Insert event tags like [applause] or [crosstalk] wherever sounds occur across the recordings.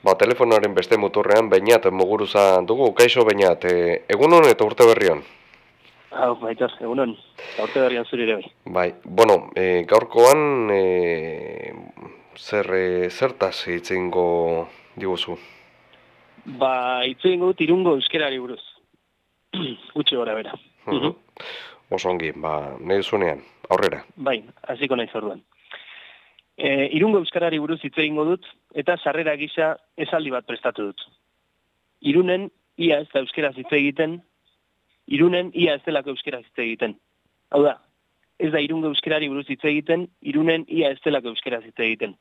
Ba, telefonoaren beste muturrean bainat muguruza dugu, kaixo bainat, e, egunon eta urte berrion? Hau, baitar, egunon, eta urte berrian zuri ere bai. Bai, bueno, e, gaurkoan e, zer, e, zertaz itzingo diguzu? Ba, itzingo dut irungo euskerari buruz. [clears throat] Gutxi gora bera. Uh -huh. Osongi, ba, nahi zunean, aurrera. Bai, hasiko nahi zorduan. E, irungo euskarari buruz hitz egingo dut eta sarrera gisa esaldi bat prestatu dut. Irunen ia ez da euskera hitz egiten, Irunen ia ez delako euskera hitz egiten. Hau da, ez da irungo euskarari buruz hitz egiten, Irunen ia ez delako euskera hitz egiten.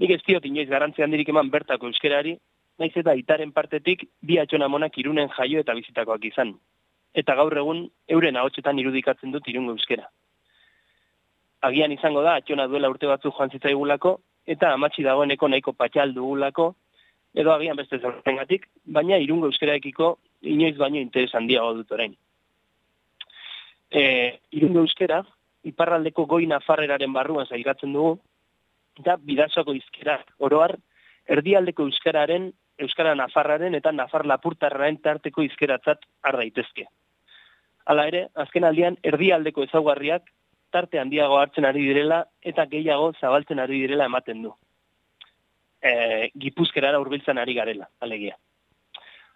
Nik ez diot inoiz garrantzi handirik eman bertako euskerari, naiz eta itaren partetik bi atxona monak irunen jaio eta bizitakoak izan. Eta gaur egun euren ahotsetan irudikatzen dut irungo euskera agian izango da, atxona duela urte batzu joan zitzaigulako, eta amatsi dagoeneko nahiko patxal dugulako, edo agian beste zerrengatik, baina irungo euskeraekiko inoiz baino interes handiago dut orain. E, irungo euskera, iparraldeko goi nafarreraren barruan zailgatzen dugu, eta bidazoko izkera oroar, erdialdeko euskararen, euskara nafarraren eta nafar lapurtarraren tarteko izkeratzat ardaitezke. Hala ere, azken aldian, erdialdeko ezaugarriak tarte handiago hartzen ari direla eta gehiago zabaltzen ari direla ematen du. E, gipuzkerara urbiltzen ari garela, alegia.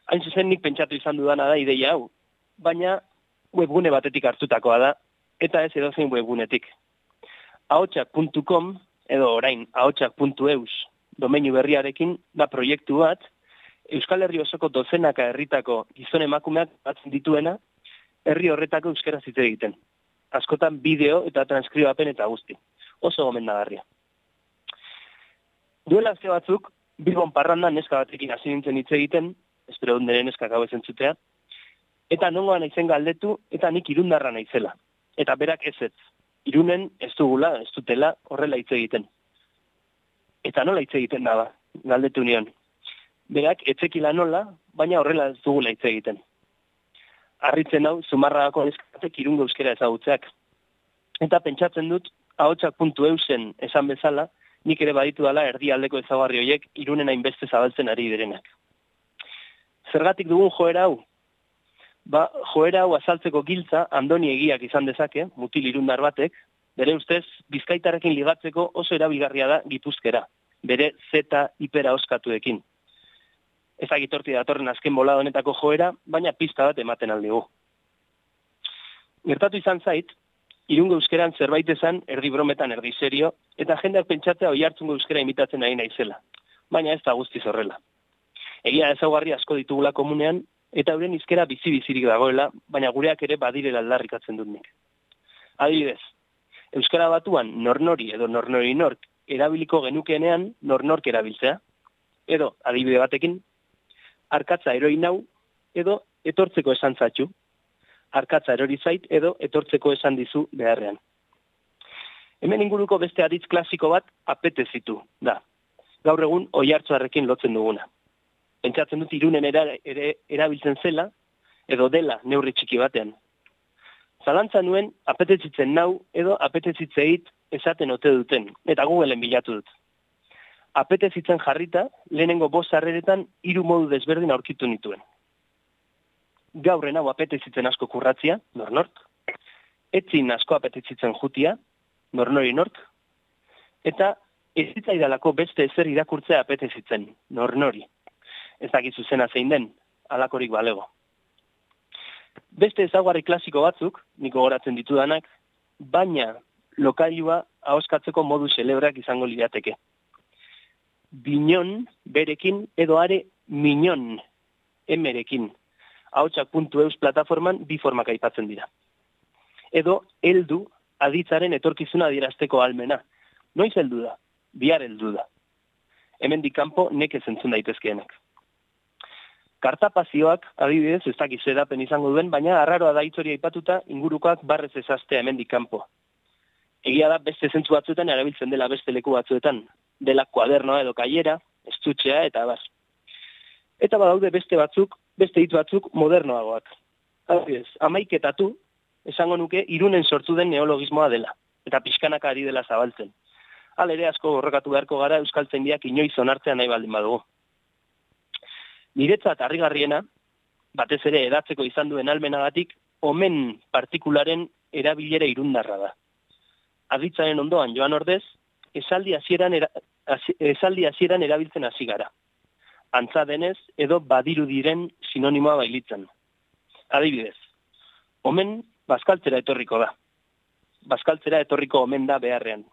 Hain zuzen nik pentsatu izan dudana da ideia hau, baina webgune batetik hartutakoa da, eta ez edo zein webgunetik. ahotsak.com edo orain ahotsak.eus domeinu berriarekin da proiektu bat, Euskal Herri osoko dozenaka herritako gizon emakumeak batzen dituena, herri horretako euskara zite egiten askotan bideo eta transkribapen eta guzti. Oso gomendagarria. Duela azte batzuk, Bilbon parranda neska batekin hasi nintzen hitz egiten, espero dut nire neska gau zutea, eta nongoan naizen galdetu, eta nik irundarra naizela. Eta berak ez ez. Irunen ez dugula, ez dutela horrela hitz egiten. Eta nola hitz egiten da ba, galdetu nion. Berak etzekila nola, baina horrela ez dugula hitz egiten harritzen hau zumarragako eskatek irungo euskera ezagutzeak. Eta pentsatzen dut, ahotsak puntu eusen esan bezala, nik ere baditu dela erdi aldeko ezagarri horiek irunen hainbeste zabaltzen ari direnak. Zergatik dugun joera hau? Ba, joera hau azaltzeko giltza, andoni egiak izan dezake, mutil irundar batek, bere ustez, bizkaitarekin ligatzeko oso erabilgarria da gipuzkera, bere zeta hipera oskatuekin ezagitorti datorren azken bola honetako joera, baina pista bat ematen aldigu. Gertatu izan zait, irungo euskeran zerbait esan erdi brometan erdi serio, eta jendeak pentsatzea oi hartzungo euskera imitatzen nahi naizela. Baina ez da guzti zorrela. Egia ezaugarri asko ditugula komunean, eta euren izkera bizi-bizirik dagoela, baina gureak ere badirela aldarrikatzen dut nik. Adibidez, euskara batuan nornori edo nornori nork erabiliko genukeenean nornork erabiltzea, edo adibide batekin arkatza eroi nau, edo etortzeko esan zatxu. Arkatza erori zait, edo etortzeko esan dizu beharrean. Hemen inguruko beste aditz klasiko bat apete zitu, da. Gaur egun oi hartzuarrekin lotzen duguna. Pentsatzen dut irunen ere erabiltzen zela, edo dela neurri txiki batean. Zalantza nuen apetezitzen nau, edo apetezitzeit esaten ote duten, eta Googleen bilatu dut apetezitzen jarrita, lehenengo bost harreretan hiru modu desberdin aurkitu nituen. Gaurren hau apetezitzen asko kurratzia, nor nort, etzin asko apetezitzen jutia, nor nori nort, eta ez zitzaidalako beste ezer irakurtzea apetezitzen, nor nori. Ez dakizu zena zein den, alakorik balego. Beste ezaguarri klasiko batzuk, niko goratzen ditudanak, baina lokailua ahoskatzeko modu celebrak izango lirateke binon berekin edo are minon emerekin. Hautsak.eus plataforman bi formak aipatzen dira. Edo heldu aditzaren etorkizuna adierazteko almena. Noiz heldu da? Bihar heldu da. Hemen dikampo neke zentzun daitezkeenak. Kartapazioak, adibidez, ez dakiz edapen izango duen, baina arraroa da itzoria aipatuta ingurukoak barrez ezaztea hemen dikampo. Egia da beste zentzu batzuetan erabiltzen dela beste leku batzuetan, dela kuadernoa edo kaiera, estutxea eta bas. Eta badaude beste batzuk, beste hitz batzuk modernoagoak. Adibidez, amaiketatu, esango nuke, irunen sortu den neologismoa dela, eta pixkanaka ari dela zabaltzen. ere asko horrekatu beharko gara Euskal Tzaindiak inoiz onartzea nahi baldin badugu. Niretzat harrigarriena, batez ere edatzeko izan duen almenagatik, omen partikularen erabilera irundarra da. Aditzaren ondoan joan ordez, esaldi hasieran era, esaldi hasieran erabiltzen hasi gara. Antza denez edo badiru diren sinonimoa bailitzen. Adibidez, omen bazkaltzera etorriko da. Bazkaltzera etorriko omen da beharrean.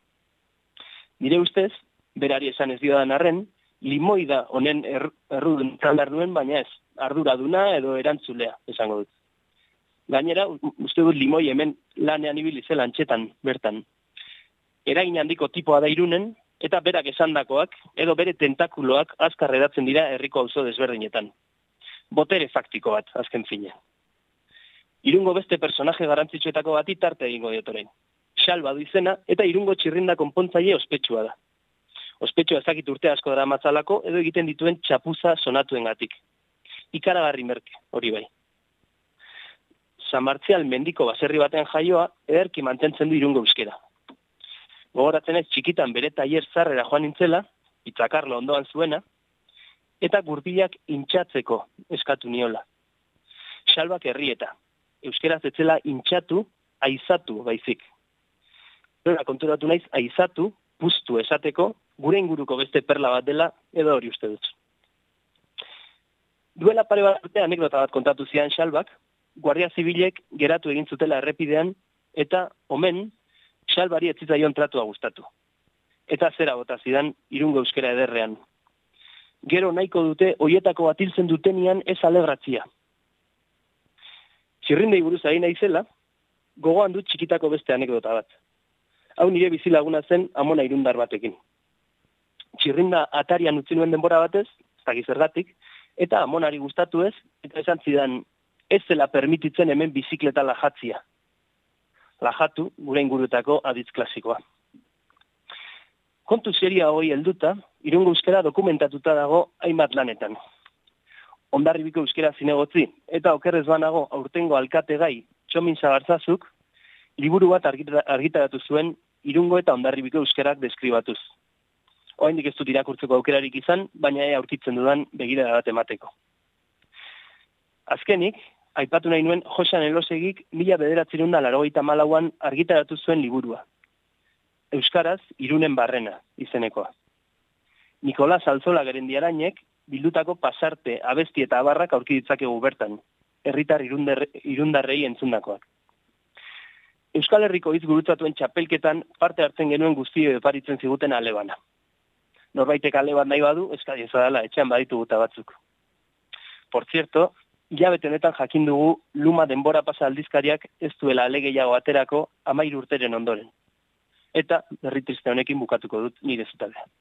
Nire ustez, berari esan ez diodan arren, limoi da honen er, errudun duen, baina ez, arduraduna edo erantzulea, esango dut. Gainera, uste dut limoi hemen lanean ibili zela antxetan, bertan. Eragin handiko tipoa da irunen, eta berak esandakoak edo bere tentakuloak azkar edatzen dira herriko auzo desberdinetan. Botere faktiko bat, azken fine. Irungo beste personaje garantzitsuetako bat itarte egingo diotorein. Xal badu izena eta irungo txirrinda konpontzaile ospetsua da. Ospetsua ezakit urte asko dara matzalako edo egiten dituen txapuza sonatuen gatik. Ikaragarri merke, hori bai. San Martzial mendiko baserri batean jaioa, ederki mantentzen du irungo euskera, gogoratzen ez txikitan bere taier zarrera joan nintzela, itzakarlo ondoan zuena, eta gurbilak intxatzeko eskatu niola. Salbak herrieta, euskeraz etzela intxatu, aizatu baizik. Zora konturatu naiz, aizatu, puztu esateko, gure inguruko beste perla bat dela, edo hori uste dut. Duela pare bat urte anekdota bat kontatu zian salbak, Guardia Zibilek geratu egin zutela errepidean, eta omen, salbari etzitzaion tratua gustatu. Eta zera bota zidan irungo euskera ederrean. Gero nahiko dute hoietako batiltzen dutenian ez alegratzia. Txirrindei buruz ari naizela, gogoan dut txikitako beste anekdota bat. Hau nire bizilaguna zen amona irundar batekin. Txirrinda atarian utzi nuen denbora batez, ez zergatik, eta amonari gustatu ez, eta esan zidan ez zela permititzen hemen bizikleta lajatzia lajatu gure ingurutako aditz klasikoa. Kontu seria hoi helduta, irungo euskera dokumentatuta dago hainbat lanetan. Ondarribiko euskera zinegotzi, eta okerrez banago aurtengo alkate gai txomin zagartzazuk, liburu bat argitaratu zuen irungo eta ondarribiko euskerak deskribatuz. Oaindik ez dut irakurtzeko aukerarik izan, baina ea aurkitzen dudan begira bat emateko. Azkenik, aipatu nahi nuen Josan Elosegik mila bederatzerun da larogeita malauan argitaratu zuen liburua. Euskaraz, irunen barrena, izenekoa. Nikolas Alzola gerendiarainek, bildutako pasarte, abesti eta abarrak aurki ditzakegu bertan, herritar irundarrei entzundakoak. Euskal Herriko hitz gurutzatuen txapelketan parte hartzen genuen guztio eparitzen ziguten alebana. Norbaitek aleban nahi badu, eskadi ezadala, etxean baditu guta batzuk. Por cierto, Ilabete honetan jakin dugu luma denbora pasa aldizkariak ez duela alegeiago aterako amairu urteren ondoren. Eta berri triste honekin bukatuko dut nire zutalea.